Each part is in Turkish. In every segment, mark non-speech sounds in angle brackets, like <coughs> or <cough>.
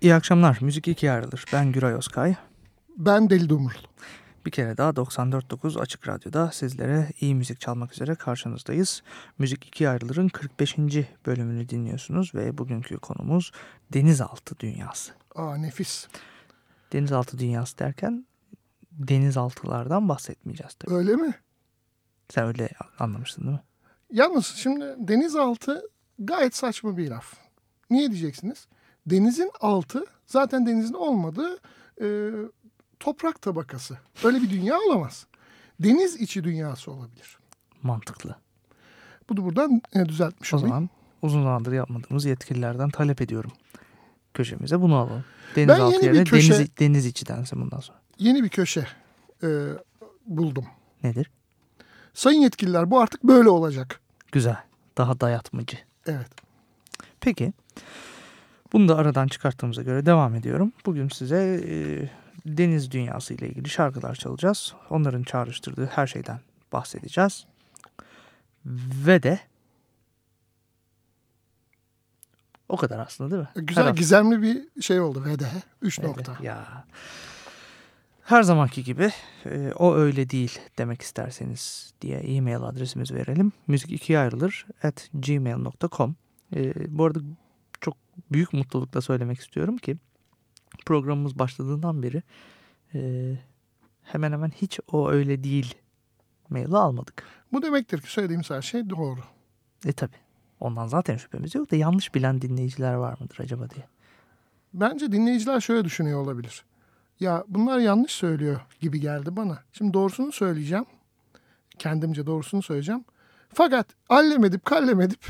İyi akşamlar. Müzik ikiye ayrılır. Ben Güray Özkay. Ben Deli Dumrul. Bir kere daha 94.9 Açık Radyo'da sizlere iyi müzik çalmak üzere karşınızdayız. Müzik ikiye ayrılırın 45. bölümünü dinliyorsunuz ve bugünkü konumuz denizaltı dünyası. Aa nefis. Denizaltı dünyası derken denizaltılardan bahsetmeyeceğiz tabii. Öyle mi? Sen öyle anlamıştın değil mi? Yalnız şimdi denizaltı gayet saçma bir laf. Niye diyeceksiniz? Denizin altı zaten denizin olmadığı e, toprak tabakası. Öyle bir dünya olamaz. Deniz içi dünyası olabilir. Mantıklı. Bunu buradan e, düzeltmiş O olayım. zaman uzun zamandır yapmadığımız yetkililerden talep ediyorum. Köşemize bunu alalım. Denizaltı yeni bir yerine köşe- deniz, deniz içi densin bundan sonra. Yeni bir köşe e, buldum. Nedir? Sayın yetkililer bu artık böyle olacak. Güzel. Daha dayatmacı. Evet. Peki. Bunu da aradan çıkarttığımıza göre devam ediyorum. Bugün size e, deniz dünyası ile ilgili şarkılar çalacağız. Onların çağrıştırdığı her şeyden bahsedeceğiz. Ve de o kadar aslında değil mi? Güzel Her hafta- gizemli bir şey oldu. VD. Üç Evet, nokta. Ya. Her zamanki gibi e, o öyle değil demek isterseniz diye e-mail adresimizi verelim. Müzik ikiye ayrılır at gmail.com e, Bu arada büyük mutlulukla söylemek istiyorum ki programımız başladığından beri e, hemen hemen hiç o öyle değil maili almadık. Bu demektir ki söylediğimiz her şey doğru. E tabi ondan zaten şüphemiz yok da yanlış bilen dinleyiciler var mıdır acaba diye. Bence dinleyiciler şöyle düşünüyor olabilir. Ya bunlar yanlış söylüyor gibi geldi bana. Şimdi doğrusunu söyleyeceğim. Kendimce doğrusunu söyleyeceğim. Fakat allem edip kallem edip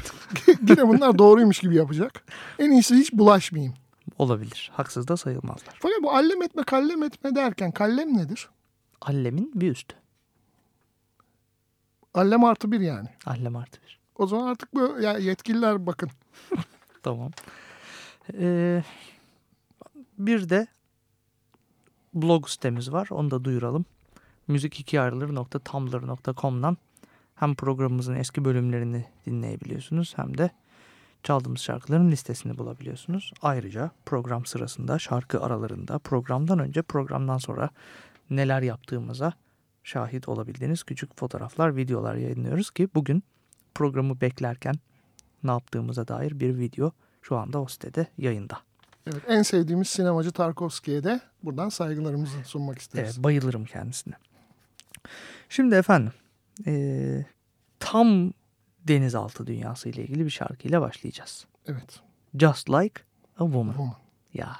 <laughs> yine bunlar doğruymuş gibi yapacak. En iyisi hiç bulaşmayayım. Olabilir. Haksız da sayılmazlar. Fakat bu allem etme kallem etme derken kallem nedir? Allemin bir üstü. Allem artı bir yani. Allem artı bir. O zaman artık bu ya yetkililer bakın. <laughs> Tamam. Ee, bir de blog sitemiz var. Onu da duyuralım. müzik2ayrılır.tumblr.com'dan hem programımızın eski bölümlerini dinleyebiliyorsunuz hem de çaldığımız şarkıların listesini bulabiliyorsunuz. Ayrıca program sırasında, şarkı aralarında, programdan önce, programdan sonra neler yaptığımıza şahit olabildiğiniz küçük fotoğraflar, videolar yayınlıyoruz ki bugün programı beklerken ne yaptığımıza dair bir video şu anda o sitede yayında. Evet, en sevdiğimiz sinemacı Tarkovski'ye de buradan saygılarımızı sunmak isteriz. Evet, bayılırım kendisine. Şimdi efendim eee, tam denizaltı dünyası ile ilgili bir şarkıyla başlayacağız. Evet. Just Like a Woman. Woman. Ya.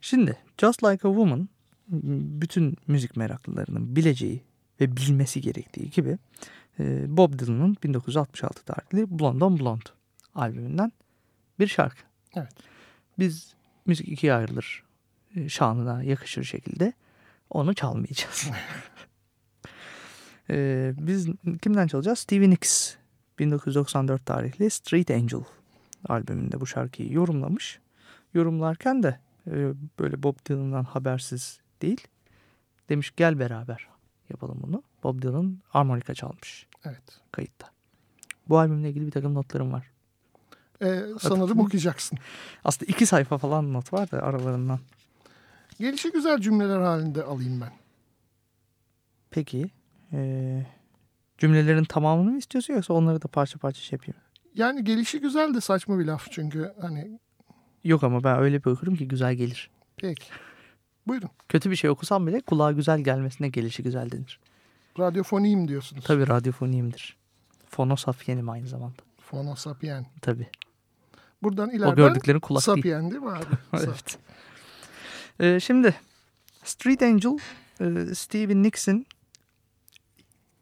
Şimdi Just Like a Woman bütün müzik meraklılarının bileceği ve bilmesi gerektiği gibi e, Bob Dylan'ın 1966 tarihli Blonde on Blonde albümünden bir şarkı. Evet. Biz müzik ikiye ayrılır e, şanına yakışır şekilde onu çalmayacağız. <laughs> E, biz kimden çalacağız? Stevie Nicks 1994 tarihli Street Angel albümünde bu şarkıyı yorumlamış. Yorumlarken de e, böyle Bob Dylan'dan habersiz değil. Demiş gel beraber yapalım bunu. Bob Dylan armonika çalmış Evet. kayıtta. Bu albümle ilgili bir takım notlarım var. Ee, sanırım okuyacaksın. Aslında iki sayfa falan not var da aralarından. Gelişi güzel cümleler halinde alayım ben. Peki e, cümlelerin tamamını mı istiyorsun yoksa onları da parça parça şey yapayım? Yani gelişi güzel de saçma bir laf çünkü hani Yok ama ben öyle bir okurum ki güzel gelir. peki. Buyurun. Kötü bir şey okusam bile kulağa güzel gelmesine gelişi güzel denir. Radyofoniyim diyorsunuz. Tabii radyofoniyimdir. Fonosafyenim aynı zamanda. Fono sapien. Tabii. Buradan O ileriden gördüklerin kulak değil. sapien değil mi abi? <laughs> Evet. Ee, şimdi Street Angel e, Stevie Nicks'in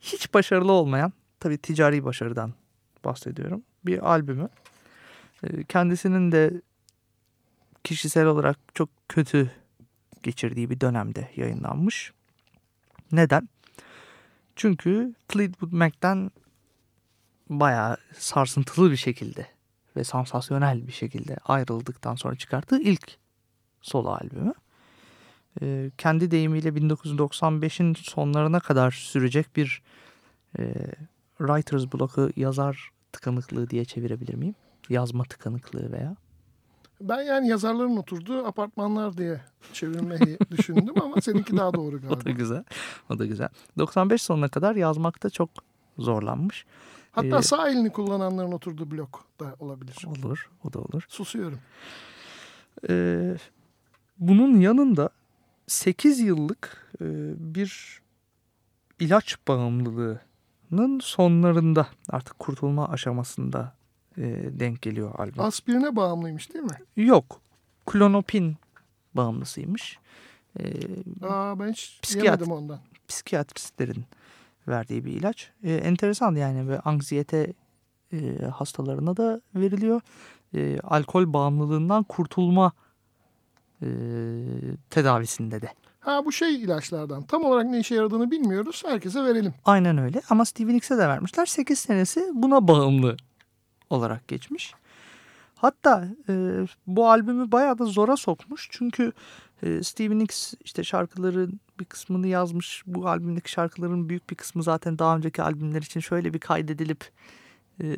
hiç başarılı olmayan tabii ticari başarıdan bahsediyorum. Bir albümü. E, kendisinin de kişisel olarak çok kötü geçirdiği bir dönemde yayınlanmış. Neden? Çünkü Fleetwood Mac'ten bayağı sarsıntılı bir şekilde ve sansasyonel bir şekilde ayrıldıktan sonra çıkarttığı ilk solo albümü. Ee, kendi deyimiyle 1995'in sonlarına kadar sürecek bir e, writer's block'ı yazar tıkanıklığı diye çevirebilir miyim? Yazma tıkanıklığı veya. Ben yani yazarların oturduğu apartmanlar diye çevirmeyi <laughs> düşündüm ama seninki daha doğru O da galiba. güzel. O da güzel. 95 sonuna kadar yazmakta çok zorlanmış. Hatta Ee, sağ elini kullananların oturduğu blok da olabilir. Olur. O da olur. Susuyorum. Ee, bunun yanında 8 yıllık e, bir ilaç bağımlılığının sonlarında artık kurtulma aşamasında e, denk geliyor albüm. Aspirine bağımlıymış değil mi? Yok. Klonopin bağımlısıymış. Ee, Aa ben hiç Psikiyat- yemedim ondan. psikiyatristlerin verdiği bir ilaç. Ee, enteresan yani ve anksiyete e, hastalarına da veriliyor. E, alkol bağımlılığından kurtulma e, tedavisinde de. Ha bu şey ilaçlardan. Tam olarak ne işe yaradığını bilmiyoruz. Herkese verelim. Aynen öyle ama Stevie Nicks'e de vermişler. 8 senesi buna bağımlı olarak geçmiş. Hatta e, bu albümü bayağı da zora sokmuş. Çünkü e, Stevie Nicks işte şarkıların bir kısmını yazmış. Bu albümdeki şarkıların büyük bir kısmı zaten daha önceki albümler için şöyle bir kaydedilip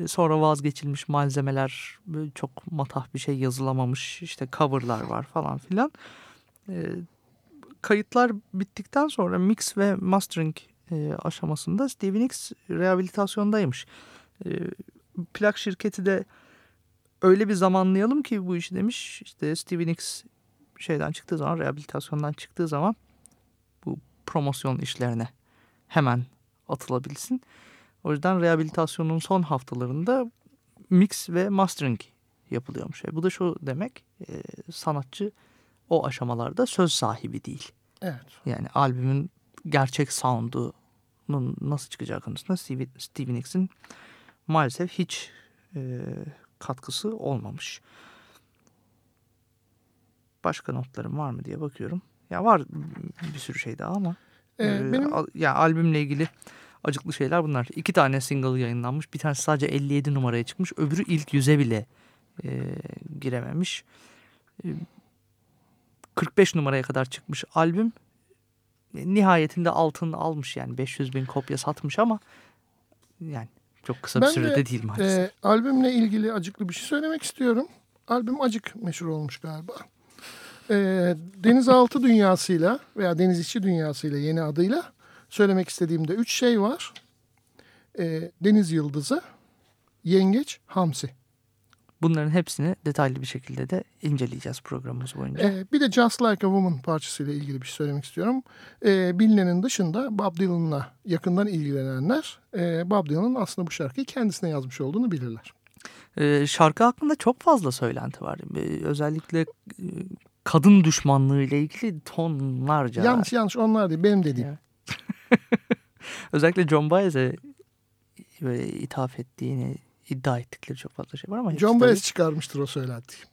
sonra vazgeçilmiş malzemeler. Çok matah bir şey yazılamamış. işte coverlar var falan filan. Kayıtlar bittikten sonra mix ve mastering aşamasında Stevie Nicks rehabilitasyondaymış. Plak şirketi de öyle bir zamanlayalım ki bu işi demiş. İşte Stevie Nicks şeyden çıktığı zaman, rehabilitasyondan çıktığı zaman bu promosyon işlerine hemen atılabilsin. O yüzden rehabilitasyonun son haftalarında mix ve mastering yapılıyormuş. E, bu da şu demek e, sanatçı o aşamalarda söz sahibi değil. Evet. Yani albümün gerçek sound'unun nasıl çıkacağı konusunda Stevie, Stevie Nicks'in maalesef hiç e, katkısı olmamış. Başka notlarım var mı diye bakıyorum. Ya var bir sürü şey daha ama Ee, e, benim ya albümle ilgili acıklı şeyler bunlar. İki tane single yayınlanmış. Bir tanesi sadece 57 numaraya çıkmış. Öbürü ilk yüze bile e, girememiş. E, 45 numaraya kadar çıkmış albüm. E, Nihayetinde altın almış yani 500 bin kopya satmış ama yani çok kısa bir Ben de, sürede değil maalesef. e, albümle ilgili acıklı bir şey söylemek istiyorum. Albüm acık meşhur olmuş galiba. E, denizaltı dünyasıyla veya deniz içi dünyasıyla yeni adıyla söylemek istediğimde üç şey var. E, deniz yıldızı, yengeç, hamsi. Bunların hepsini detaylı bir şekilde de inceleyeceğiz programımız boyunca. E, bir de Just Like a Woman parçasıyla ilgili bir şey söylemek istiyorum. E, bilinenin dışında Bob Dylan'la yakından ilgilenenler e, Bob Dylan'ın aslında bu şarkıyı kendisine yazmış olduğunu bilirler. Ee, şarkı hakkında çok fazla söylenti var. Ee, özellikle e, kadın düşmanlığı ile ilgili tonlarca. Yanlış yanlış onlar değil benim dediğim. Ya. <laughs> Özellikle John Baez'e böyle ithaf ettiğini iddia ettikleri çok fazla şey var ama John tabii- Baez çıkarmıştır o söylentiyi.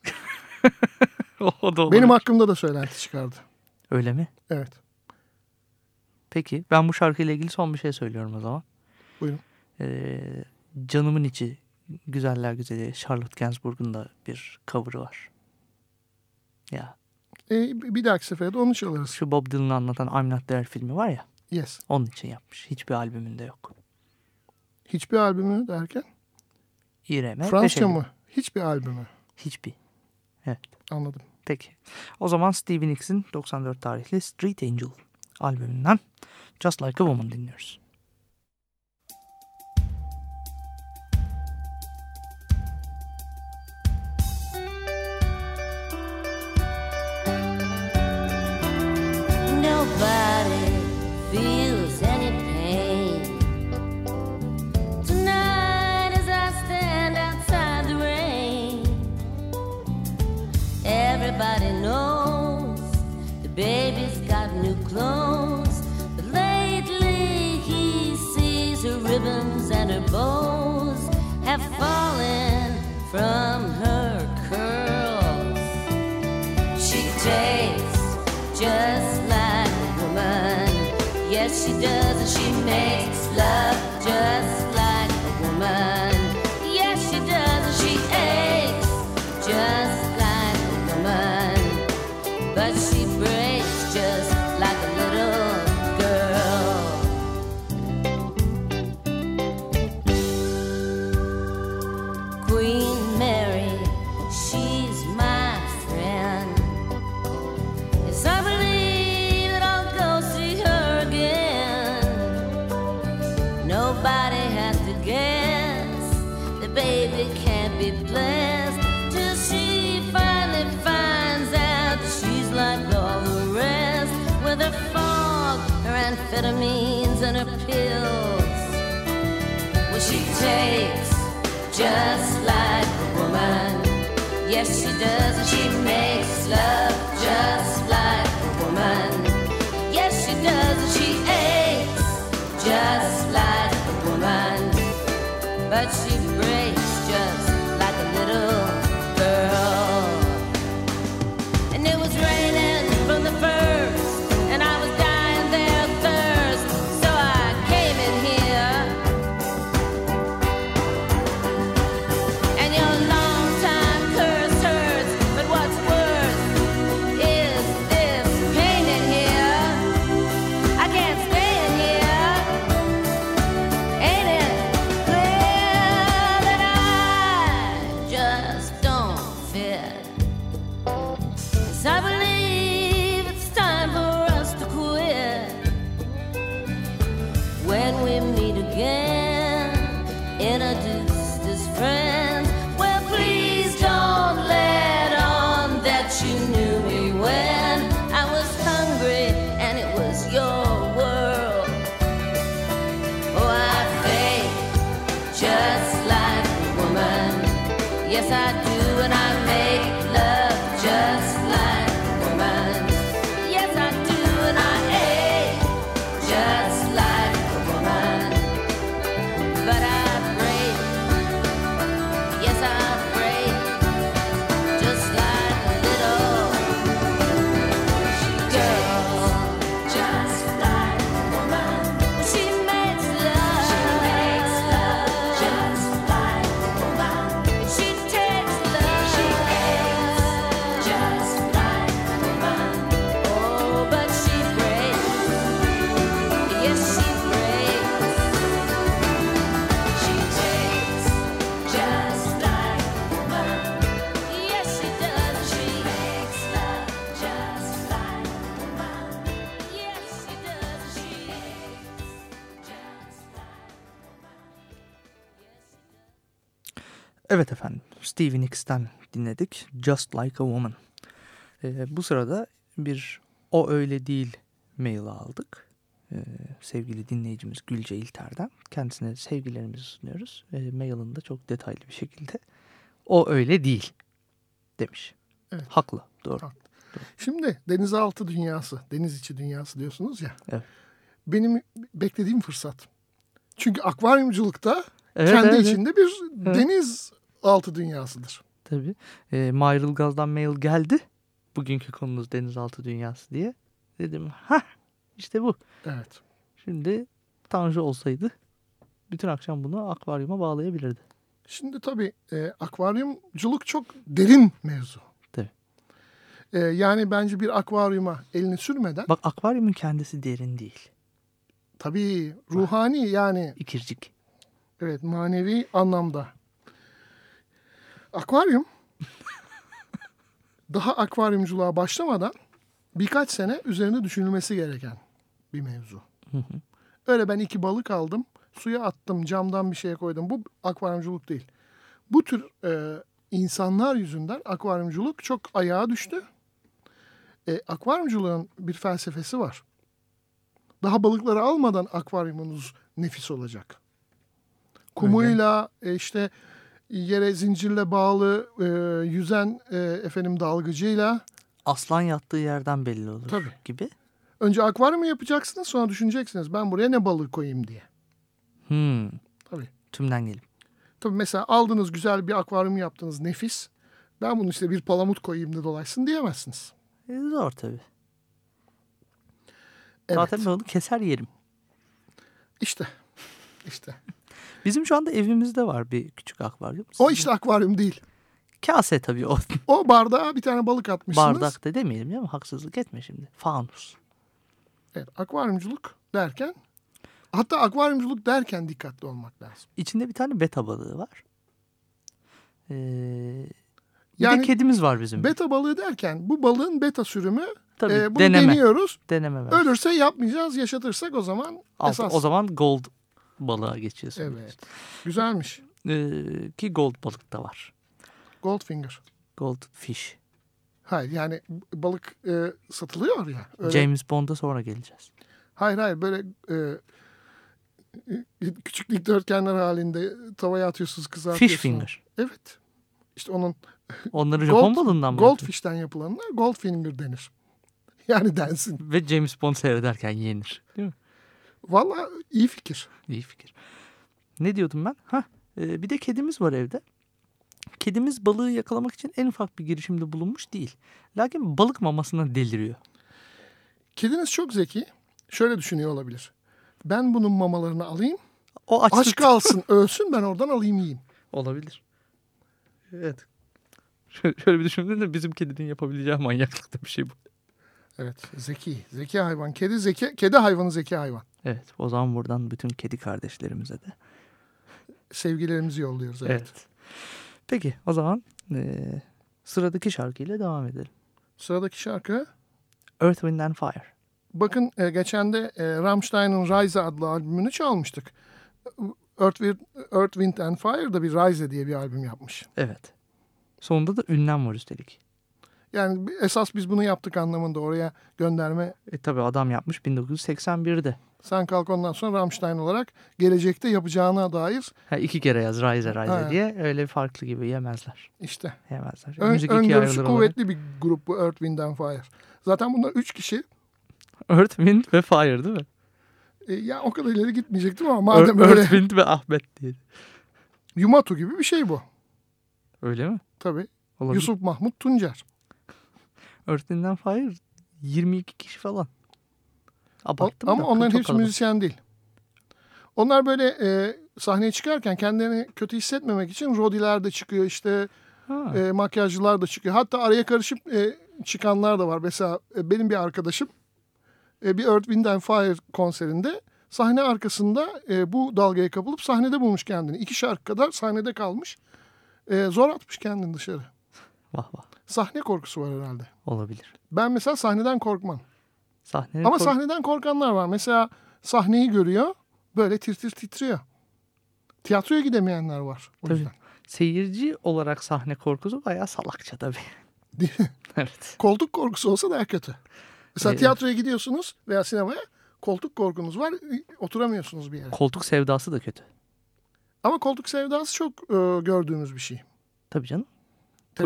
<laughs> o da. Benim hakkımda da söylenti çıkardı. Öyle mi? Evet. Peki ben bu şarkıyla ilgili son bir şey söylüyorum o zaman. Buyurun. Ee, canımın içi güzeller güzeli Charlotte Gainsbourg'un da bir cover'ı var. Ya E, bir dahaki sefere de onu çalarız. şu Bob Dylan'ı anlatan I'm Not There filmi var ya Yes. onun için yapmış. Hiçbir albümünde yok. Hiçbir albümü derken? İrem'e Fransızca mı? Hiçbir albümü. Hiçbir. Anladım. Peki. O zaman Stevie Nicks'in 94 tarihli Street Angel albümünden Just Like a Woman dinliyoruz. Nobody feels any pain. Tonight, as I stand outside the rain, everybody knows the baby's got new clothes. But lately, he sees her ribbons and her bows have fallen from. she does and she makes love just Stevie Nicks'ten dinledik Just Like a Woman. Ee, bu sırada bir O Öyle Değil mail aldık. Ee, sevgili dinleyicimiz Gülce İlter'den. Kendisine sevgilerimizi sunuyoruz. Ee, mailinde çok detaylı bir şekilde O Öyle Değil demiş. Evet. Haklı doğru. Haklı. Şimdi denizaltı dünyası, deniz içi dünyası diyorsunuz ya. Evet. Benim beklediğim fırsat. Çünkü akvaryumculukta Evet, kendi evet, içinde bir Evet. deniz altı dünyasıdır. Tabii. Ee, Mahir Ilgaz'dan mail geldi. Bugünkü konumuz denizaltı dünyası diye. Dedim ha işte bu. Evet. Şimdi Tanrı olsaydı bütün akşam bunu akvaryuma bağlayabilirdi. Şimdi tabii e, akvaryumculuk çok derin mevzu. Tabii. E, yani bence bir akvaryuma elini sürmeden Bak akvaryumun kendisi derin değil. tabii ruhani yani İkircik. evet manevi anlamda. Akvaryum daha akvaryumculuğa başlamadan birkaç sene üzerinde düşünülmesi gereken bir mevzu. Öyle ben iki balık aldım, suya attım, camdan bir şeye koydum. Bu akvaryumculuk değil. Bu tür e, insanlar yüzünden akvaryumculuk çok ayağa düştü. E, akvaryumculuğun bir felsefesi var. Daha balıkları almadan akvaryumunuz nefis olacak. Kumuyla e, işte yere zincirle bağlı e, yüzen e, efendim dalgıcıyla Aslan yattığı yerden belli olur Tabii. gibi. önce akvaryum yapacaksınız sonra düşüneceksiniz ben buraya ne balık koyayım diye. Hmm. Tabii. Tümden gelip. Tabii mesela aldınız güzel bir akvaryum yaptınız nefis. Ben bunu işte bir palamut koyayım da dolaşsın diyemezsiniz. E, zor tabii. Evet. Zaten ben onu keser yerim. İşte İşte. Bizim şu anda evimizde var bir küçük akvaryum. O Sizin- işte akvaryum değil. Kase tabii o. <laughs> O bardağa bir tane balık atmışsınız. Bardakta demeyelim ya haksızlık etme şimdi. Fanus. Evet, akvaryumculuk derken hatta akvaryumculuk derken dikkatli olmak lazım. İçinde bir tane beta balığı var. Ee, bir Yani de kedimiz var bizim. Beta balığı derken bu balığın beta sürümü Tabii e, bunu deneme. deniyoruz. Deneme. Ölürse yapmayacağız, yaşatırsak o zaman Altı- esas. O zaman gold balığa geçiyorsun. Evet. Güzelmiş. Ee, ki gold balık da var. Goldfinger. Gold fish. Hayır yani balık e, satılıyor ya. Öyle, James Bond'a sonra geleceğiz. Hayır hayır böyle e, e, küçük dikdörtgenler halinde tavaya atıyorsunuz kızartıyorsunuz. Fish finger. Evet. İşte onun <laughs> Onları Japon Gold- balığından mı goldfish'ten yapılanına goldfinger denir. Yani densin. Ve James Bond seyrederken yenir. Değil mi? Valla iyi fikir. İyi fikir. Ne diyordum ben? Ha, bir de kedimiz var evde. Kedimiz balığı yakalamak için en ufak bir girişimde bulunmuş değil. Lakin balık mamasına deliriyor. Kediniz çok zeki. Şöyle düşünüyor olabilir. Ben bunun mamalarını alayım. O Aç açlık kalsın ölsün ben oradan alayım yiyeyim. olabilir. Evet. Şöyle, şöyle bir düşündüğünde bizim kedinin yapabileceği manyaklıkta bir şey bu. Evet zeki. Zeki hayvan. Kedi zeki. Kedi hayvanı zeki hayvan. Evet. O zaman buradan bütün kedi kardeşlerimize de. Sevgilerimizi yolluyoruz. Evet. Evet. Peki o zaman eee, sıradaki şarkıyla devam edelim. Sıradaki şarkı. Earth, Wind and Fire. Bakın e, geçen de e, Rammstein'ın Rise adlı albümünü çalmıştık. Earth, Wind, Earth, Wind and Fire da bir Rise diye bir albüm yapmış. Evet. Sonunda da ünlem var üstelik. Yani esas biz bunu yaptık anlamında oraya gönderme. E tabi adam yapmış 1981'de. Sen kalk ondan sonra Rammstein olarak gelecekte yapacağına dair Ha, iki kere yaz Rise Rise Ha. diye öyle farklı gibi yemezler. işte Yemezler. ön, Müzik öngörüsü ayrılır olarak. kuvvetli bir grup bu Earth, Wind and Fire. Zaten bunlar üç kişi. Earth, Wind ve Fire değil mi? E, ya o kadar ileri gitmeyecektim ama Earth, madem öyle Wind ve Ahmet diye. Yumatu gibi bir şey bu. Öyle mi? Tabii. Olabilir. Yusuf Mahmut Tuncer. Earth, Wind and Fire 22 kişi falan. Abarttım ama da, onların hepsi kalabalık. müzisyen değil. Onlar böyle e, sahneye çıkarken kendilerini kötü hissetmemek için rodiler de çıkıyor işte Ha. e, makyajcılar da çıkıyor. Hatta araya karışıp e, çıkanlar da var. Mesela e, benim bir arkadaşım e, bir Earth, Wind and Fire konserinde sahne arkasında e, bu dalgaya kapılıp sahnede bulmuş kendini. İki şarkı kadar sahnede kalmış. E, zor atmış kendini dışarı. Vah vah. Sahne korkusu var herhalde. Olabilir. Ben mesela sahneden korkmam. Sahne Ama sahneden korkanlar var. Mesela sahneyi görüyor böyle tir tir titriyor. Tiyatroya gidemeyenler var. O Tabii. yüzden. Seyirci olarak sahne korkusu bayağı salakça tabii. <laughs> Değil mi? evet. Koltuk korkusu olsa daha kötü. Mesela Ee, tiyatroya gidiyorsunuz veya sinemaya koltuk korkunuz var oturamıyorsunuz bir yere. Koltuk sevdası da kötü. Ama koltuk sevdası çok e, gördüğümüz bir şey. Tabii canım.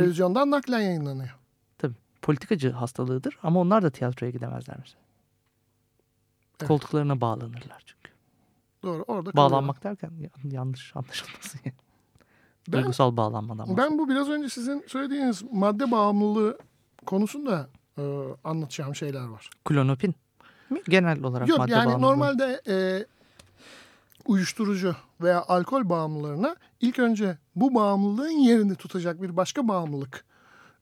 Televizyondan naklen yayınlanıyor. Tabii. Politikacı hastalığıdır ama onlar da tiyatroya gidemezler mesela. Evet. Koltuklarına bağlanırlar çünkü. Doğru orada. Bağlanmak derken ya- yanlış anlaşılmasın. yani. Ben, Duygusal bağlanmadan ben bu biraz önce sizin söylediğiniz madde bağımlılığı konusunda e, anlatacağım şeyler var. Klonopin mi? Genel olarak Yok madde yani bağımlılığı. normalde e, uyuşturucu veya alkol bağımlılarına ilk önce bu bağımlılığın yerini tutacak bir başka bağımlılık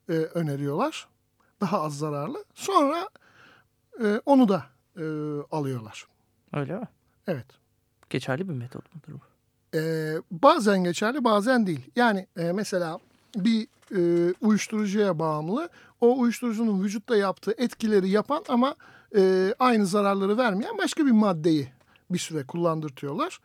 e, öneriyorlar. Daha az zararlı. Sonra e, onu da e, alıyorlar. Öyle mi? Evet. Geçerli bir metot mudur bu? E, bazen geçerli bazen değil. Yani e, mesela bir e, uyuşturucuya bağımlı o uyuşturucunun vücutta yaptığı etkileri yapan ama e, aynı zararları vermeyen başka bir maddeyi bir süre kullandırtıyorlar.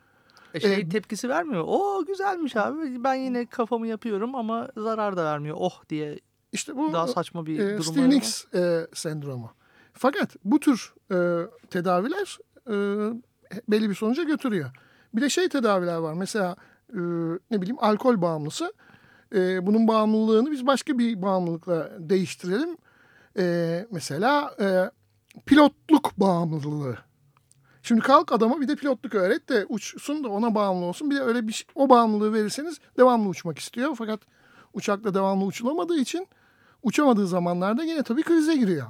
E şey Ee, tepkisi vermiyor. O güzelmiş abi. Ben yine kafamı yapıyorum ama zarar da vermiyor. Oh diye İşte bu daha saçma bir e, durum Steve. Nicks e, sendromu. Fakat bu tür e, tedaviler e, belli bir sonuca götürüyor. Bir de şey tedaviler var. Mesela e, ne bileyim alkol bağımlısı. E, bunun bağımlılığını biz başka bir bağımlılıkla değiştirelim. E, mesela e, pilotluk bağımlılığı. Şimdi kalk adama bir de pilotluk öğret de uçsun da ona bağımlı olsun. Bir de öyle bir şey, o bağımlılığı verirseniz devamlı uçmak istiyor. Fakat uçakla devamlı uçulamadığı için uçamadığı zamanlarda yine tabii krize giriyor.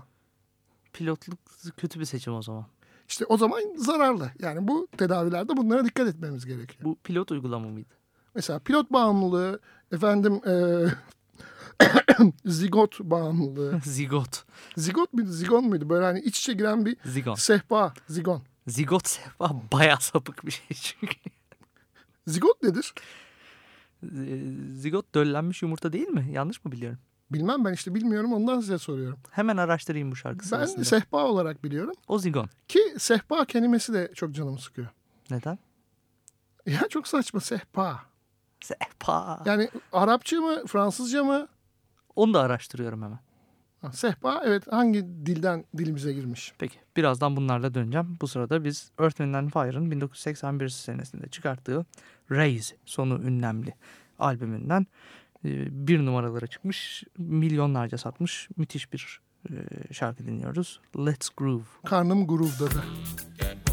Pilotluk kötü bir seçim o zaman. İşte o zaman zararlı. Yani bu tedavilerde bunlara dikkat etmemiz gerekiyor. Bu pilot uygulama mıydı? Mesela pilot bağımlılığı, efendim e, <coughs> zigot bağımlılığı. <laughs> Zigot. Zigot muydu, zigon muydu? Böyle hani iç içe giren bir Zigon. sehpa, zigon. Zigot sehpa bayağı sapık bir şey çünkü. Zigot nedir? Ee, Zigot döllenmiş yumurta değil mi? Yanlış mı biliyorum? Bilmem ben işte bilmiyorum ondan size soruyorum. Hemen araştırayım bu şarkı Ben sırasında. sehpa olarak biliyorum. o zigon. Ki sehpa kelimesi de çok canımı sıkıyor. Neden? Ya çok saçma sehpa. Sehpa. Yani Arapça mı, Fransızca mı? Onu da araştırıyorum hemen. Ha, sehpa evet hangi dilden dilimize girmiş? Peki birazdan bunlarla döneceğim. Bu sırada biz Earth, Wind and Fire'ın 1981 senesinde çıkarttığı Raise sonu ünlemli albümünden e, bir numaralara çıkmış, milyonlarca satmış müthiş bir e, şarkı dinliyoruz. Let's Groove. Karnım groove'dadı. Let's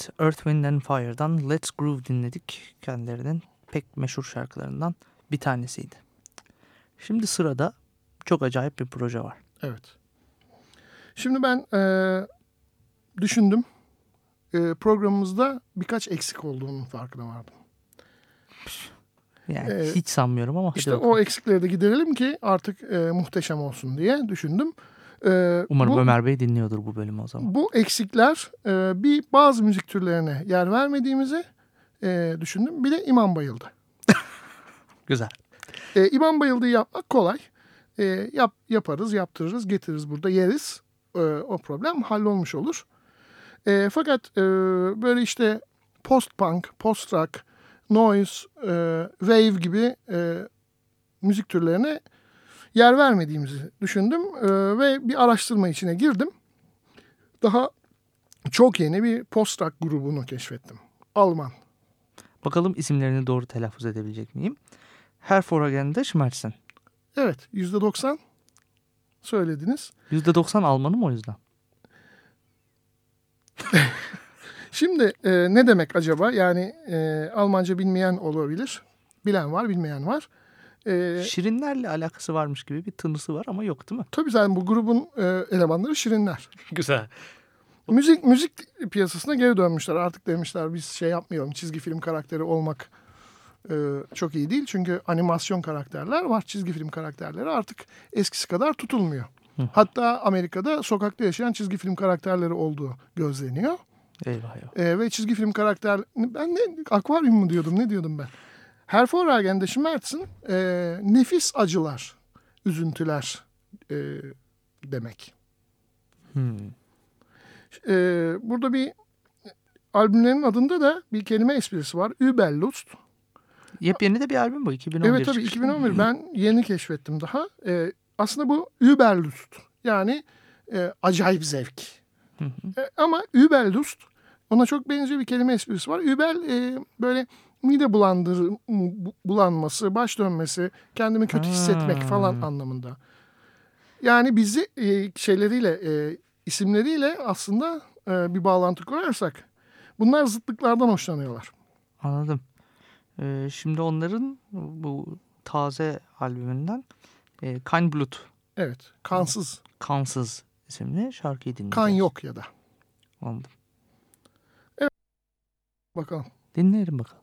Evet, Earth, Wind and Fire'dan Let's Groove dinledik. Kendilerinin pek meşhur şarkılarından bir tanesiydi. Şimdi sırada çok acayip bir proje var. Evet. Şimdi ben e, düşündüm. E, programımızda birkaç eksik olduğunun farkına vardım. Yani Ee, hiç sanmıyorum ama İşte o eksikleri de giderelim ki artık e, muhteşem olsun diye düşündüm. E, Umarım bu, Ömer Bey dinliyordur bu bölümü o zaman. bu eksikler e, bir bazı müzik türlerine yer vermediğimizi e, düşündüm. Bir de İmam Bayıldı. <laughs> Güzel. E, İmam Bayıldı'yı yapmak kolay. E, yap, yaparız, yaptırırız, getiririz burada yeriz. E, o problem hallolmuş olur. E, fakat e, böyle işte post-punk, post-rock, noise, e, wave gibi e, müzik türlerine yer vermediğimizi düşündüm. E, ve bir araştırma içine girdim. Daha çok yeni bir post-rock grubunu keşfettim. Alman. Bakalım isimlerini doğru telaffuz edebilecek miyim? Hervorragen'de Schmerzen. Evet %90 söylediniz. %90 Almanım o yüzden. <laughs> Şimdi e, ne demek acaba? Yani e, Almanca bilmeyen olabilir. Bilen var, bilmeyen var. E, Şirinlerle alakası varmış gibi bir tınısı var ama yok değil mi? tabii zaten bu grubun e, elemanları şirinler. <laughs> Güzel. Müzik müzik piyasasına geri dönmüşler. Artık demişler biz şey yapmayalım. Çizgi film karakteri olmak e, çok iyi değil. Çünkü animasyon karakterler var. Çizgi film karakterleri artık eskisi kadar tutulmuyor. Hatta Amerika'da sokakta yaşayan çizgi film karakterleri olduğu gözleniyor. Eyvah eyvah. E, ve çizgi film karakter... Ben ne? Akvaryum mu diyordum? Ne diyordum ben? Hervorragen'de Schmerzen e, nefis acılar, üzüntüler e, demek. Hmm. E, burada bir albümlerin adında da bir kelime esprisi var. Überlust. Yepyeni de bir albüm bu. 2011 Evet tabii çıkmış. 2011 ben yeni keşfettim daha. E, aslında bu Überlust yani e, acayip zevk. E, ama Überlust ona çok benziyor bir kelime esprisi var. Über e, böyle mide bulandır, bu- bulanması, baş dönmesi, kendimi kötü hissetmek Ha. falan anlamında. Yani bizi e, şeyleriyle, e, isimleriyle aslında e, bir bağlantı kurarsak bunlar zıtlıklardan hoşlanıyorlar. Anladım. Ee, şimdi onların bu taze albümünden e, Kein Blut, Evet, kansız, Kansız isimli şarkıyı dinleyeceğiz. kan yok ya da. Anladım. Bakalım. Dinleyelim bakalım.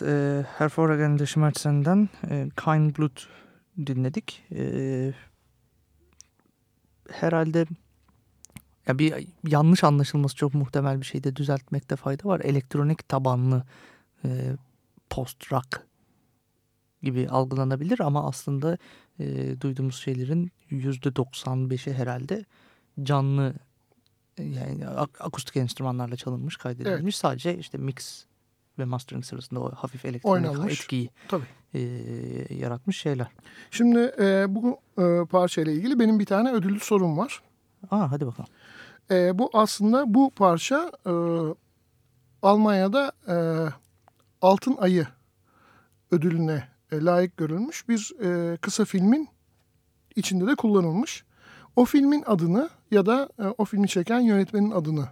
Evet, e, Hervorragende Schmerzen'den e, Kein Blut dinledik. E, herhalde ya bir yanlış anlaşılması çok muhtemel bir şeyde düzeltmekte fayda var. Elektronik tabanlı e, post rock gibi algılanabilir ama aslında e, duyduğumuz şeylerin %95'i herhalde canlı yani ak- akustik enstrümanlarla çalınmış, kaydedilmiş. Sadece işte mix ve mastering sırasında o hafif elektronik Oynanmış. etkiyi Tabii. e, yaratmış şeyler. Şimdi e, bu e, parçayla ilgili benim bir tane ödüllü sorum var. Aa hadi bakalım. E, bu aslında bu parça e, Almanya'da e, Altın Ayı ödülüne e, layık görülmüş bir e, kısa filmin içinde de kullanılmış. O filmin adını ya da e, o filmi çeken yönetmenin adını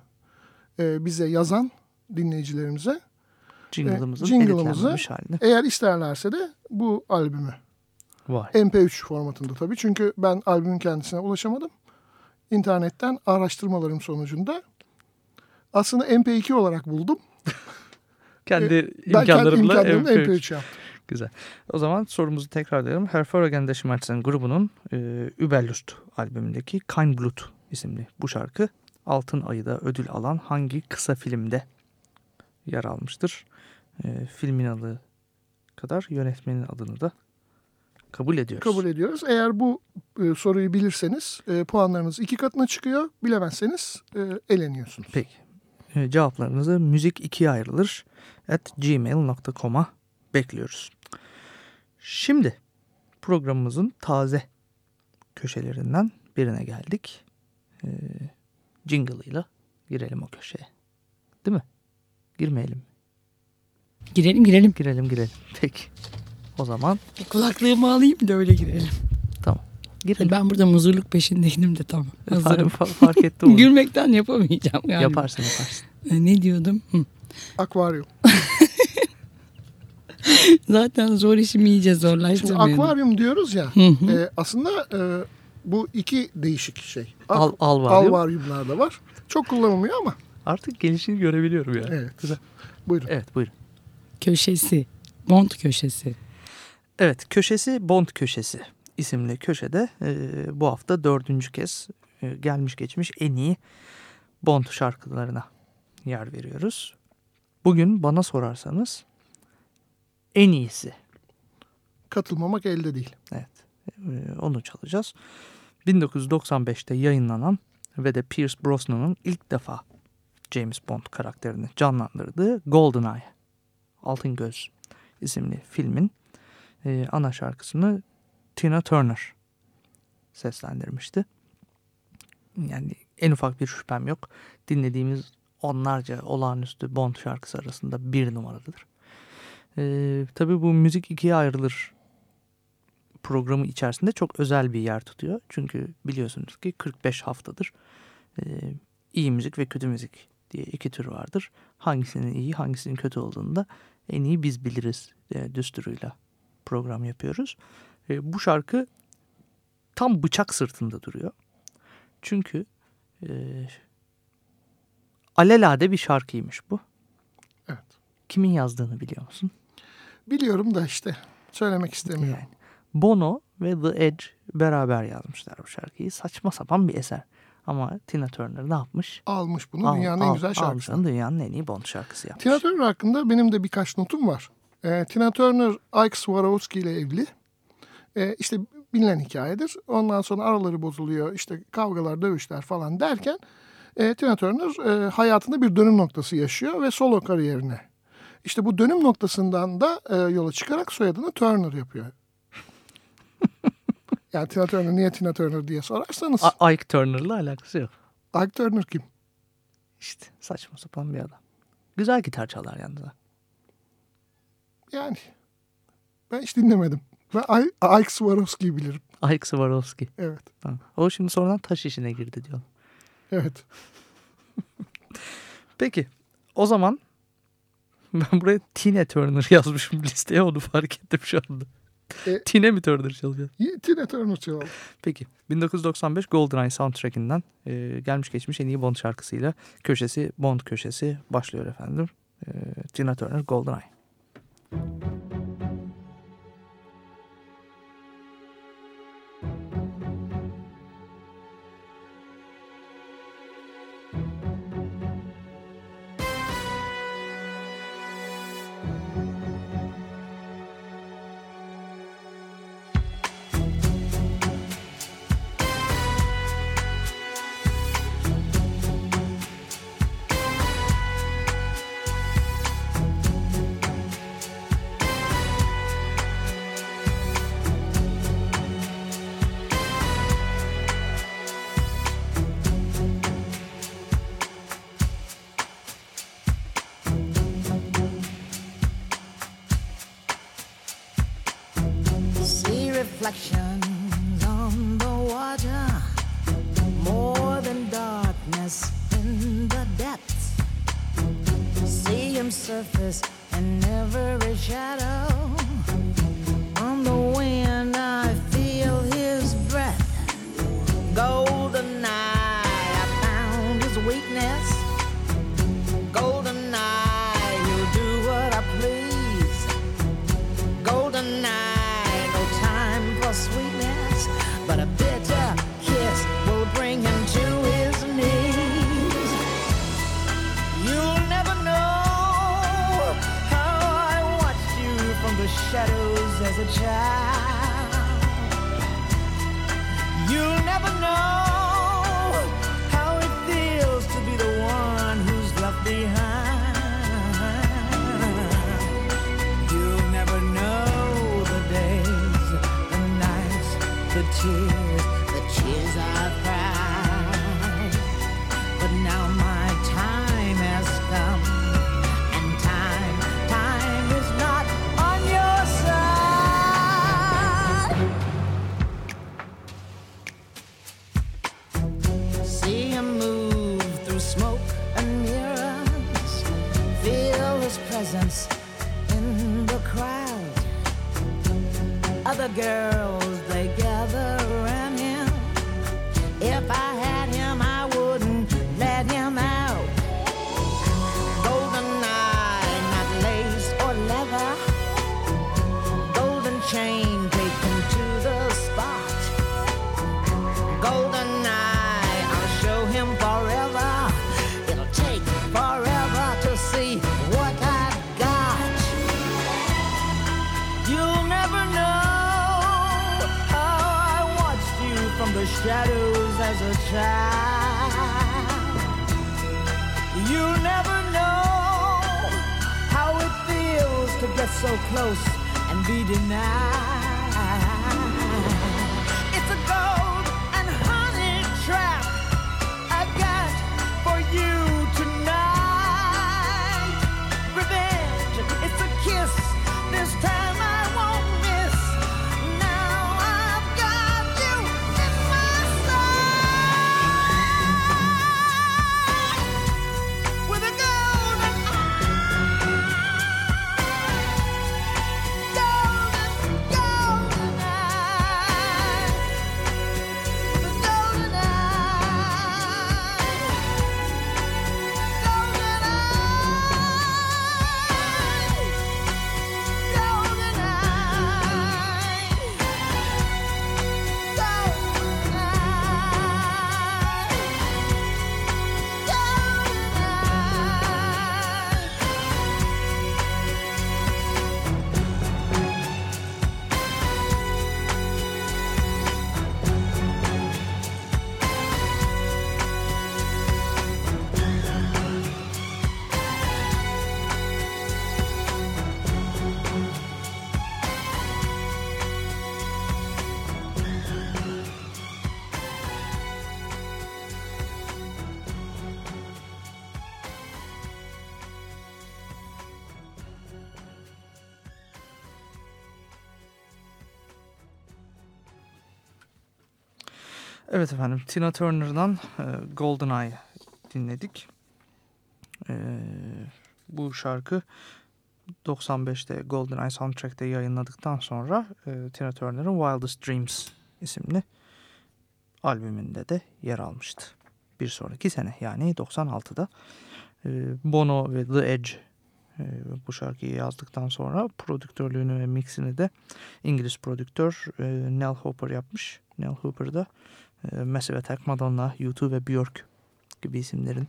e, bize yazan dinleyicilerimize Jingle'ımızın jingle'ımızı- halini. eğer isterlerse de bu albümü Vay. MP3 formatında tabii. Çünkü ben albümün kendisine ulaşamadım. İnternetten araştırmalarım sonucunda aslında MP2 olarak buldum. <laughs> Kendi Ben kendi imkanlarımla imkanlarımla MP3. MP3 yaptım. Güzel. O zaman sorumuzu tekrarlayalım. Hervorragende Schmerzen grubunun e, Überlust albümündeki Kein Blut isimli bu şarkı Altın Ayı'da ödül alan hangi kısa filmde yer almıştır? E, filmin adı kadar yönetmenin adını da kabul ediyoruz. Kabul ediyoruz. Eğer bu e, soruyu bilirseniz e, puanlarınız iki katına çıkıyor. Bilemezseniz e, eleniyorsunuz. Peki. E, cevaplarınızı müzik ikiye ayrılır at gmail.com'a bekliyoruz. Şimdi programımızın taze köşelerinden birine geldik. E, jingle ile girelim o köşeye. Değil mi? Girmeyelim. mi? Girelim girelim. Girelim girelim. Peki. O zaman Bir kulaklığımı alayım da öyle girelim. tamam. Girelim. Ben burada muzurluk peşindeydim de tamam. <laughs> Hazırım. Fark, fark ettim onu. Gülmekten yapamayacağım galiba. Yaparsın yaparsın. E, Ne diyordum? Hı. Akvaryum. <laughs> Zaten zor işimi iyice Şimdi zorlaştırmayalım. akvaryum diyoruz ya. Hı hı. e, aslında e, bu iki değişik şey. Ak- Al, al var. alvaryumlar da var. Çok kullanılmıyor ama. Artık gelişini görebiliyorum ya. Evet. Güzel. Buyurun. Evet buyurun. Köşesi. Bond köşesi. Evet köşesi Bond köşesi isimli köşede e, bu hafta dördüncü kez e, gelmiş geçmiş en iyi Bond şarkılarına yer veriyoruz. Bugün bana sorarsanız en iyisi Katılmamak elde değil. evet e, onu çalacağız. 1995'te yayınlanan ve de Pierce Brosnan'ın ilk defa James Bond karakterini canlandırdığı GoldenEye Altın Göz isimli filmin e, ana şarkısını Tina Turner seslendirmişti. Yani en ufak bir şüphem yok. Dinlediğimiz onlarca olağanüstü Bond şarkısı arasında bir numaralıdır. E, tabii bu müzik ikiye ayrılır programı içerisinde çok özel bir yer tutuyor. Çünkü biliyorsunuz ki 45 haftadır e, iyi müzik ve kötü müzik diye iki tür vardır. Hangisinin iyi hangisinin kötü olduğunu da en iyi biz biliriz e, düsturuyla program yapıyoruz. E, bu şarkı tam bıçak sırtında duruyor. Çünkü e, alelade bir şarkıymış bu. Evet. Kimin yazdığını biliyor musun? Biliyorum da işte söylemek istemiyorum. Yani Bono ve The Edge beraber yazmışlar bu şarkıyı. Saçma sapan bir eser. Ama Tina Turner ne yapmış? Almış bunu Al- dünyanın en al- güzel almış şarkısı. onu dünyanın en iyi Bond şarkısı yapmış. Tina Turner hakkında benim de birkaç notum var. Ee, Tina Turner Ike Swarovski ile evli. Ee, işte bilinen hikayedir. Ondan sonra araları bozuluyor. İşte kavgalar, dövüşler falan derken e, Tina Turner e, hayatında bir dönüm noktası yaşıyor ve solo kariyerine. İşte bu dönüm noktasından da e, yola çıkarak soyadını Turner yapıyor. <laughs> yani Tina Turner niye Tina Turner diye sorarsanız A- Ike Turner'la alakası yok. Ike Turner kim? İşte saçma sapan bir adam. Güzel gitar çalar yalnız. ha. Yani ben hiç dinlemedim. Ben Ike Swarovski'yi bilirim. Ike Swarovski. Evet. Tamam. O şimdi sonradan taş işine girdi diyor. Evet. <laughs> Peki o zaman ben buraya Tina Turner <laughs> yazmışım listeye onu fark ettim şu anda. E- Tina mi Turner çalacağız? Tina Turner çalalım. Peki 1995 GoldenEye soundtrackinden e, gelmiş geçmiş en iyi Bond şarkısıyla köşesi Bond köşesi başlıyor efendim. E, Tina Turner GoldenEye. Evet efendim Tina Turner'dan e, GoldenEye dinledik. E, bu şarkı 95'te GoldenEye soundtrack'te yayınladıktan sonra e, Tina Turner'ın Wildest Dreams isimli albümünde de yer almıştı. Bir sonraki sene yani 96'da e, Bono ve The Edge e, bu şarkıyı yazdıktan sonra prodüktörlüğünü ve mixini de İngiliz prodüktör e, Nell Hopper yapmış. Nell Hopper da ee, Massive Attack, Madonna, U2 ve Björk gibi isimlerin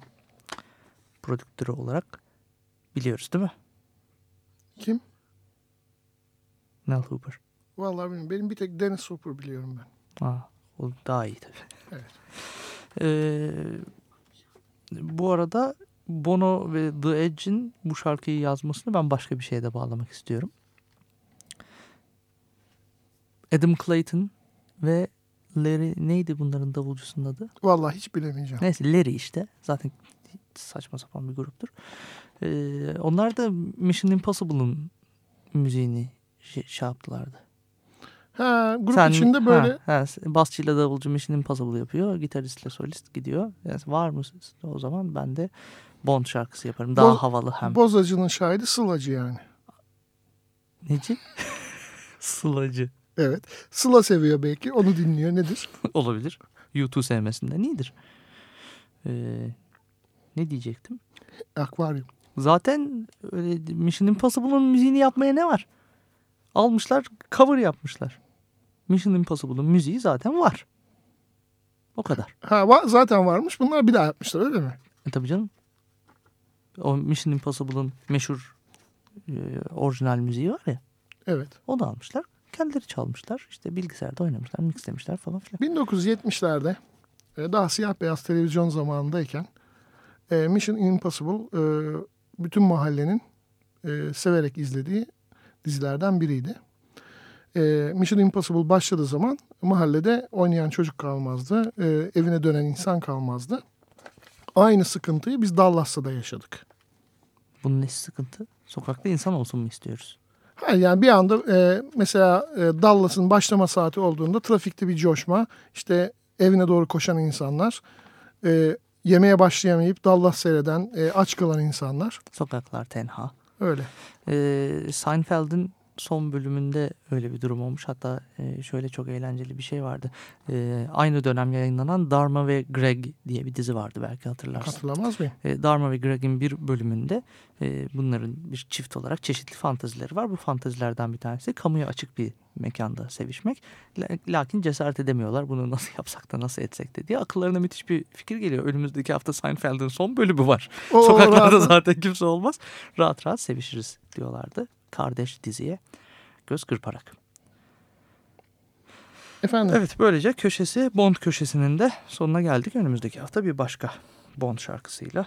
prodüktörü olarak biliyoruz değil mi? Kim? Nell Hooper. Vallahi bilmiyorum. Benim bir tek Dennis Hooper biliyorum ben. Aa, o daha iyi tabii. Evet. <laughs> Ee, bu arada Bono ve The Edge'in bu şarkıyı yazmasını ben başka bir şeye de bağlamak istiyorum. Adam Clayton ve Larry neydi bunların davulcusunun adı? Vallahi hiç bilemeyeceğim. Neyse Larry işte. Zaten saçma sapan bir gruptur. Ee, onlar da Mission Impossible'ın müziğini şey, şey yaptılardı. Ha, grup Sen- içinde böyle Ha, ha, basçıyla davulcu Mission Impossible yapıyor. Gitaristle solist gidiyor. Yani var mı o zaman ben de Bond şarkısı yaparım. Daha Boz- havalı hem. bozacının şahidi Sılacı yani. Neci? <laughs> Sılacı. Evet. Sıla seviyor belki. Onu dinliyor. Nedir? <laughs> Olabilir. YouTube sevmesinden iyidir. Ee, ne diyecektim? Akvaryum. Zaten öyle Mission Impossible'ın müziğini yapmaya ne var? Almışlar cover yapmışlar. Mission Impossible'ın müziği zaten var. O kadar. Ha va- zaten varmış. Bunlar bir daha yapmışlar öyle mi? E tabii canım. O Mission Impossible'ın meşhur e, orijinal müziği var ya. Evet. Onu da almışlar. Kendileri çalmışlar. İşte bilgisayarda oynamışlar, mixlemişler falan filan. 1970'lerde e, daha siyah beyaz televizyon zamanındayken e, Mission Impossible e, bütün mahallenin severek izlediği dizilerden biriydi. Mission Impossible başladığı zaman mahallede oynayan çocuk kalmazdı. evine dönen insan kalmazdı. Aynı sıkıntıyı biz Dallas'ta da yaşadık. Bunun nesi sıkıntı? Sokakta insan olsun mu istiyoruz? Ha, yani bir anda e, mesela e, Dallas'ın başlama saati olduğunda trafikte bir coşma, işte evine doğru koşan insanlar, e, yemeğe başlayamayıp Dallas seyreden, e, aç kalan insanlar. Sokaklar tenha. Öyle. Ee, Seinfeld'in son bölümünde öyle bir durum olmuş. Hatta e, şöyle çok eğlenceli bir şey vardı. Ee, aynı dönem yayınlanan Dharma ve Greg diye bir dizi vardı belki hatırlarsın. Hatırlamaz mıyım? E, Dharma ve Greg'in bir bölümünde e, bunların bir çift olarak çeşitli fantazileri var. Bu fantazilerden bir tanesi kamuya açık bir mekanda sevişmek. La- Lakin cesaret edemiyorlar bunu nasıl <laughs> yapsak da nasıl etsek de diye. Akıllarına müthiş bir fikir geliyor. Önümüzdeki hafta Seinfeld'in son bölümü var. O, Sokaklarda rahat- zaten kimse olmaz. Rahat rahat sevişiriz diyorlardı. Kardeş diziye göz kırparak. Efendim Evet böylece köşesi Bond köşesinin de sonuna geldik. Önümüzdeki hafta bir başka Bond şarkısıyla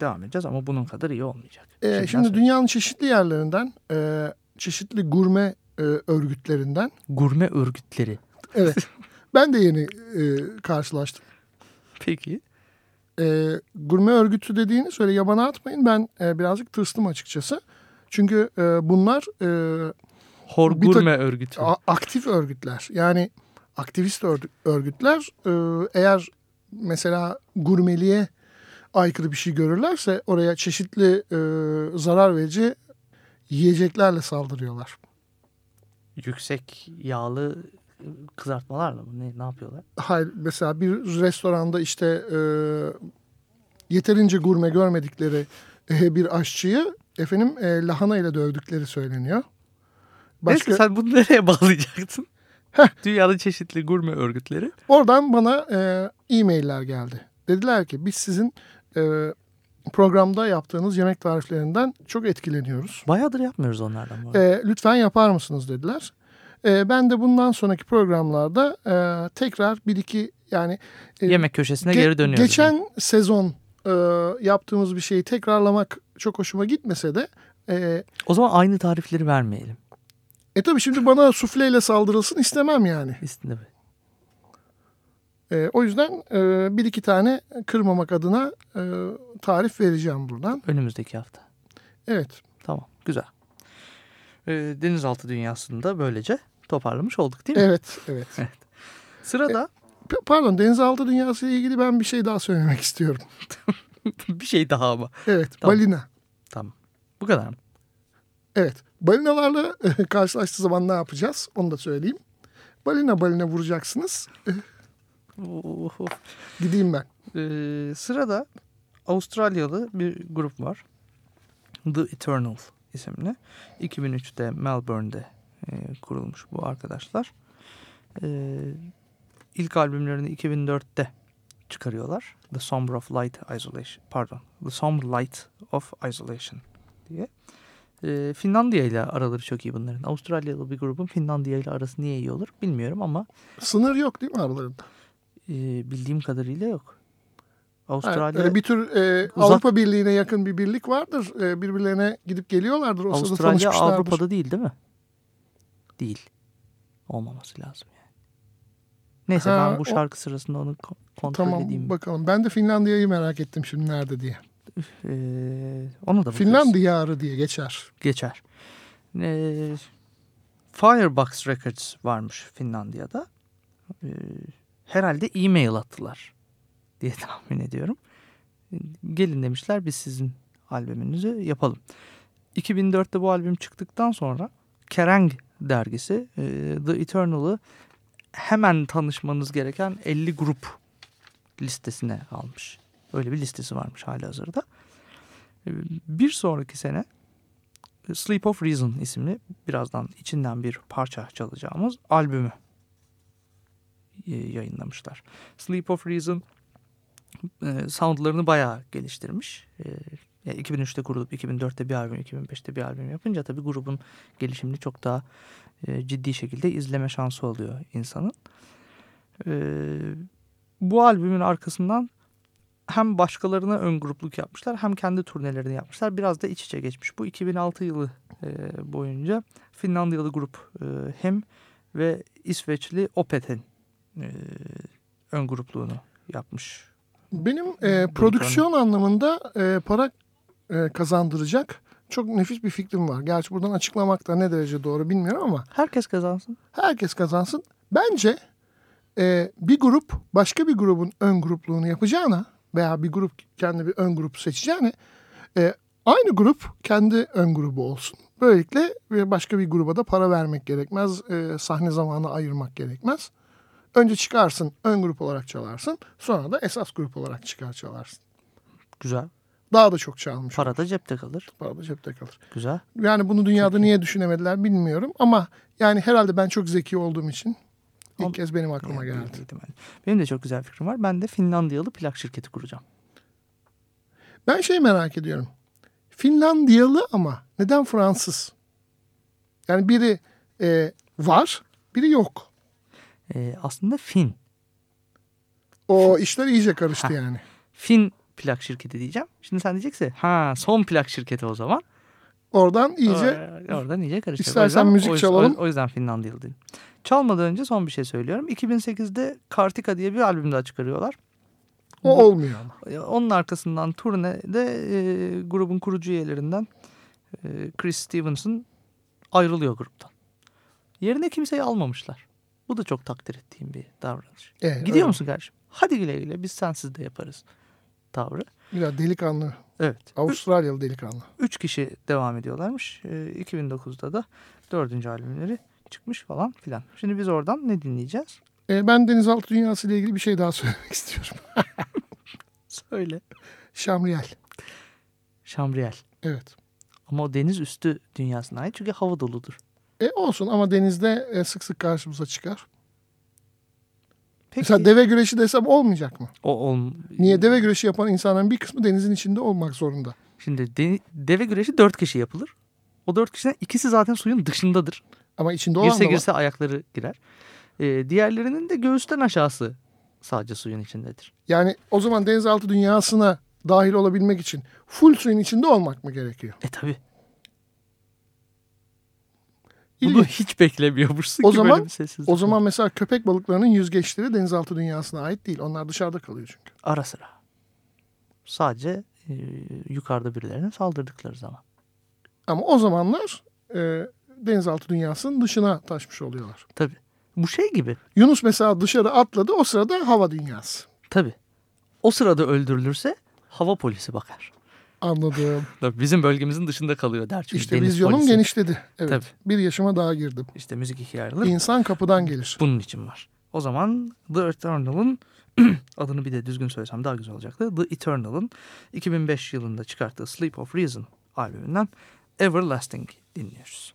devam edeceğiz ama bunun kadar iyi olmayacak. e, Şimdiden şimdi söyleyeyim. dünyanın çeşitli yerlerinden, e, çeşitli gurme e, örgütlerinden, gurme örgütleri. evet ben de yeni e, karşılaştım. Peki. e, gurme örgütü dediğini söyle yabana atmayın. Ben e, birazcık tırstım açıkçası. Çünkü e, bunlar e, Hor Bir tak- gurme örgütü. a- aktif örgütler. Yani aktivist ör- örgütler e, eğer mesela gurmeliğe aykırı bir şey görürlerse oraya çeşitli e, zarar verici yiyeceklerle saldırıyorlar. Yüksek yağlı kızartmalarla mı? Ne, ne yapıyorlar? Hayır, mesela bir restoranda işte e, yeterince gurme görmedikleri e, bir aşçıyı efendim e, lahana ile dövdükleri söyleniyor. Başka, Neyse sen bunu nereye <laughs> bağlayacaktın? Heh. Dünyanın çeşitli gurme örgütleri. Oradan bana e, e-mailler geldi. Dediler ki biz sizin e, programda yaptığınız yemek tariflerinden çok etkileniyoruz. Bayağıdır yapmıyoruz onlardan. E, lütfen yapar mısınız dediler. E, ben de bundan sonraki programlarda e, tekrar bir iki yani e, Yemek köşesine Ge- geri dönüyoruz. Geçen sezon e, yaptığımız bir şeyi tekrarlamak çok hoşuma gitmese de e, O zaman aynı tarifleri vermeyelim. e tabii şimdi bana sufleyle saldırılsın istemem yani. İstinde E, o yüzden e, bir iki tane kırmamak adına e, tarif vereceğim buradan. Önümüzdeki hafta. Evet. Tamam. Güzel. Ee, denizaltı dünyasında böylece toparlamış olduk değil mi? Evet, evet. <laughs> Sırada P- Pardon denizaltı dünyası ile ilgili ben bir şey daha söylemek istiyorum. <laughs> bir şey daha ama. Evet, Tamam. balina. Tamam. Bu kadar mı? Evet, balinalarla <laughs> karşılaştığı zaman ne yapacağız? Onu da söyleyeyim. Balina balina vuracaksınız. Oh. Gideyim ben. Ee, sırada Avustralyalı bir grup var. The Eternal isimli. 2003'te Melbourne'de e, kurulmuş bu arkadaşlar. Ee, ilk albümlerini 2004'te çıkarıyorlar. The Somber of Light Isolation. Pardon. The Somber Light of Isolation diye. Ee, Finlandiya ile araları çok iyi bunların. Avustralyalı bir grubun Finlandiya ile arası niye iyi olur bilmiyorum ama Sınır yok değil mi aralarında? e, bildiğim kadarıyla yok. Evet, Avustralya öyle bir tür e, Uzak- Avrupa Birliği'ne yakın bir birlik vardır. E, birbirlerine gidip geliyorlardır. O Avustralya. Avrupa'da değil değil mi? Değil. Olmaması lazım. Neyse Ha, ben bu o- şarkı sırasında onu ko- kontrol Tamam edeyim. bakalım. Ben de Finlandiya'yı merak ettim şimdi nerede diye. Ee, onu da bakarız. Finland diyarı diye geçer. geçer. Ee, Firebox Records varmış Finlandiya'da. Ee, herhalde e-mail attılar diye <laughs> tahmin ediyorum. Gelin demişler biz sizin albümünüzü yapalım. 2004'te bu albüm çıktıktan sonra Kerrang dergisi e, The Eternal'ı hemen tanışmanız gereken 50 grup listesine almış. Öyle bir listesi varmış hali hazırda. Ee, Bir sonraki sene Sleep of Reason isimli birazdan içinden bir parça çalacağımız albümü e, yayınlamışlar. Sleep of Reason e, soundlarını bayağı geliştirmiş. E, ya 2003'te kurulup 2004'te bir albüm, 2005'te bir albüm yapınca tabii grubun gelişimini çok daha e, ciddi şekilde izleme şansı oluyor insanın. E, bu albümün arkasından hem başkalarına ön grupluk yapmışlar hem kendi turnelerini yapmışlar. Biraz da iç içe geçmiş. Bu 2006 yılı e, boyunca Finlandiyalı grup e, Hem ve İsveçli Opet'in e, ön grupluğunu yapmış. Benim e, prodüksiyon anlamında e, para e, kazandıracak çok nefis bir fikrim var. Gerçi buradan açıklamak da ne derece doğru bilmiyorum ama Herkes kazansın. herkes kazansın. Bence e, bir grup başka bir grubun ön grupluğunu yapacağına veya bir grup kendi bir ön grup seçeceğine e, aynı grup kendi ön grubu olsun. Böylelikle başka bir gruba da para vermek gerekmez. e, sahne zamanı ayırmak gerekmez. Önce çıkarsın ön grup olarak çalarsın. Sonra da esas grup olarak çıkar çalarsın. Güzel. Daha da çok çalmış. Para da cepte kalır. Para da cepte kalır. Güzel. Yani bunu dünyada niye düşünemediler bilmiyorum. Ama yani herhalde ben çok zeki olduğum için ilk Ol- kez benim aklıma Yani geldi. Benim de çok güzel fikrim var. Ben de Finlandiyalı plak şirketi kuracağım. Ben şey merak ediyorum. Finlandiyalı ama neden Fransız? Yani biri e, var, biri yok. E, aslında Fin. O işler iyice karıştı Ha. yani. Fin plak şirketi diyeceğim. Şimdi sen diyeceksin ha son plak şirketi o zaman. Oradan iyice Ee, Oradan iyice karışacak. İstersen O yüzden- müzik o çalalım. O, yüzden Finlandiyalı dedim. Çalmadan önce son bir şey söylüyorum. 2008'de Kartika diye bir albüm daha çıkarıyorlar. o olmuyor ama. Onun arkasından turnede e, grubun kurucu üyelerinden e, Chris Stevenson ayrılıyor gruptan. Yerine kimseyi almamışlar. Bu da çok takdir ettiğim bir davranış. E, Gidiyor öyle. musun kardeşim? Hadi güle güle biz sensiz de yaparız tavrı. Biraz delikanlı. Evet. Avustralyalı delikanlı. Üç kişi devam ediyorlarmış. E, 2009'da da dördüncü albümleri çıkmış falan filan. Şimdi biz oradan ne dinleyeceğiz? E, ben denizaltı dünyası ile ilgili bir şey daha <laughs> söylemek istiyorum. <laughs> Söyle. Şamriyel. Şamriyel. Evet. Ama o deniz üstü dünyasına ait çünkü hava doludur. E olsun ama denizde e, sık sık karşımıza çıkar. Peki Mesela deve güreşi desem olmayacak mı? o, ol- Niye deve güreşi yapan insanların bir kısmı denizin içinde olmak zorunda. Şimdi de- deve güreşi dört kişi yapılır. O dört kişiden ikisi zaten suyun dışındadır. Ama içinde olan Girse var. girse ayakları girer. Ee, diğerlerinin de göğüsten aşağısı sadece suyun içindedir. Yani o zaman denizaltı dünyasına dahil olabilmek için full suyun içinde olmak mı gerekiyor? E tabi. Bunu hiç beklemiyormuşsun O ki zaman- böyle bir sessizlik. O zaman mesela köpek balıklarının yüzgeçleri denizaltı dünyasına ait değil. Onlar dışarıda kalıyor çünkü. Ara sıra. Sadece e, yukarıda birilerine saldırdıkları zaman. Ama o zamanlar e, denizaltı dünyasının dışına taşmış oluyorlar. Tabi. Bu şey gibi. Yunus mesela dışarı atladı o sırada hava dünyası. Tabi. O sırada öldürülürse hava polisi bakar. Anladım. <laughs> Tabii bizim bölgemizin dışında kalıyor der çünkü İşte vizyonum polisi. genişledi. Evet. Tabii. Bir yaşıma daha girdim. İşte müzik ikiye ayrılır. İnsan kapıdan gelir. Bunun için var. O zaman The Eternal'ın <clears throat> adını bir de düzgün söylesem daha güzel olacaktı. The Eternal'ın 2005 yılında çıkarttığı Sleep of Reason albümünden Everlasting dinliyoruz.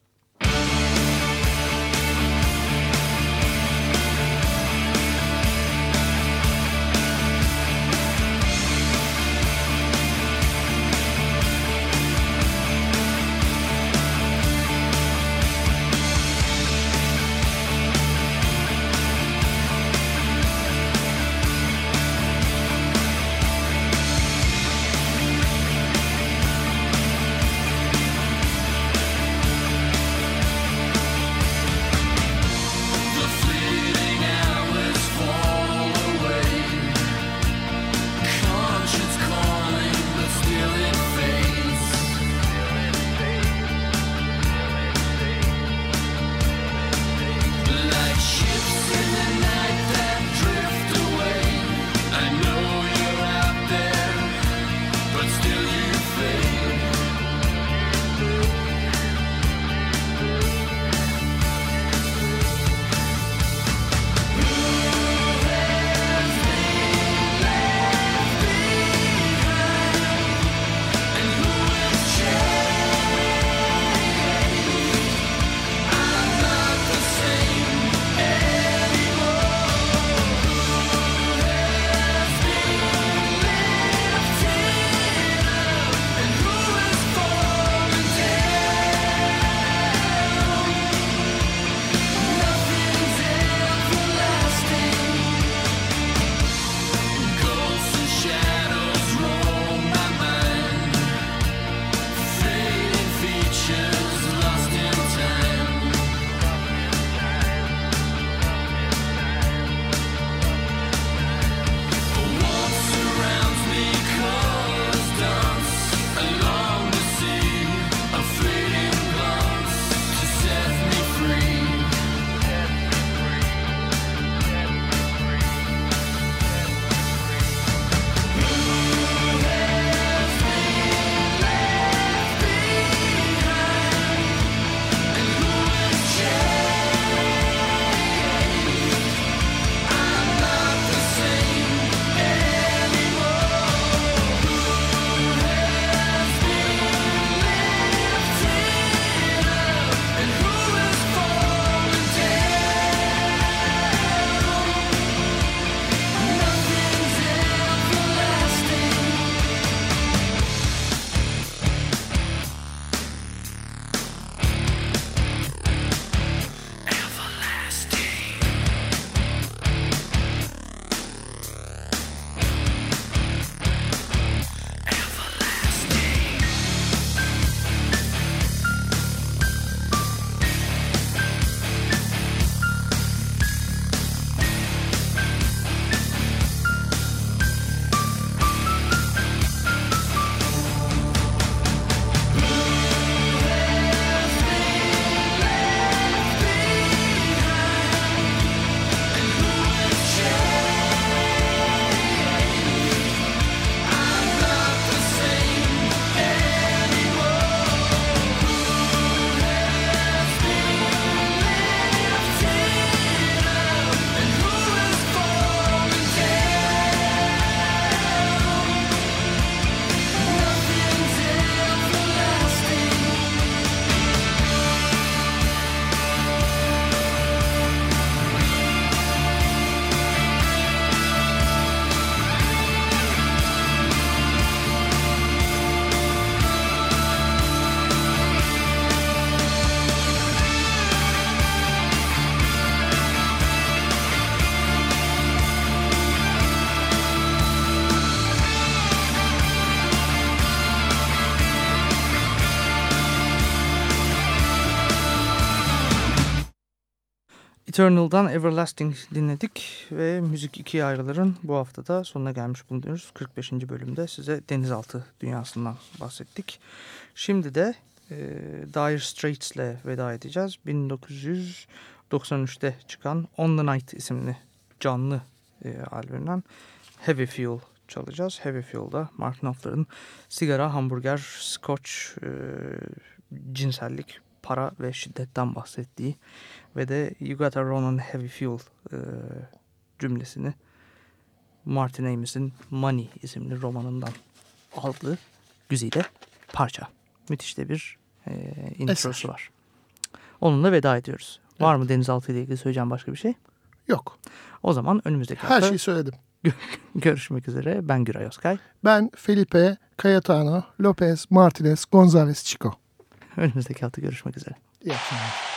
Eternal'dan Everlasting dinledik ve Müzik ikiye ayrılırın bu haftada sonuna gelmiş bulunuyoruz. 45. bölümde size denizaltı dünyasından bahsettik. Şimdi de e, Dire Straits ile veda edeceğiz. 1993'te çıkan On the Night isimli canlı e, albümünden Heavy Fuel çalacağız. Heavy Fuel'da Mark Knopfler'ın sigara, hamburger, scotch, e, cinsellik, para ve şiddetten bahsettiği ve de You Gotta Run on Heavy Fuel e, cümlesini Martin Amos'in Money isimli romanından aldığı güzide parça. Müthiş de bir e, introsu Eser. var. Onunla veda ediyoruz. Var mı denizaltı ile ilgili söyleyeceğim başka bir şey? Yok. O zaman önümüzdeki Her hafta şeyi söyledim. <laughs> görüşmek üzere. Ben Güray Özkay. Ben Felipe Cayetano Lopez Martinez Gonzalez Chico. Önümüzdeki hafta görüşmek üzere. İyi akşamlar.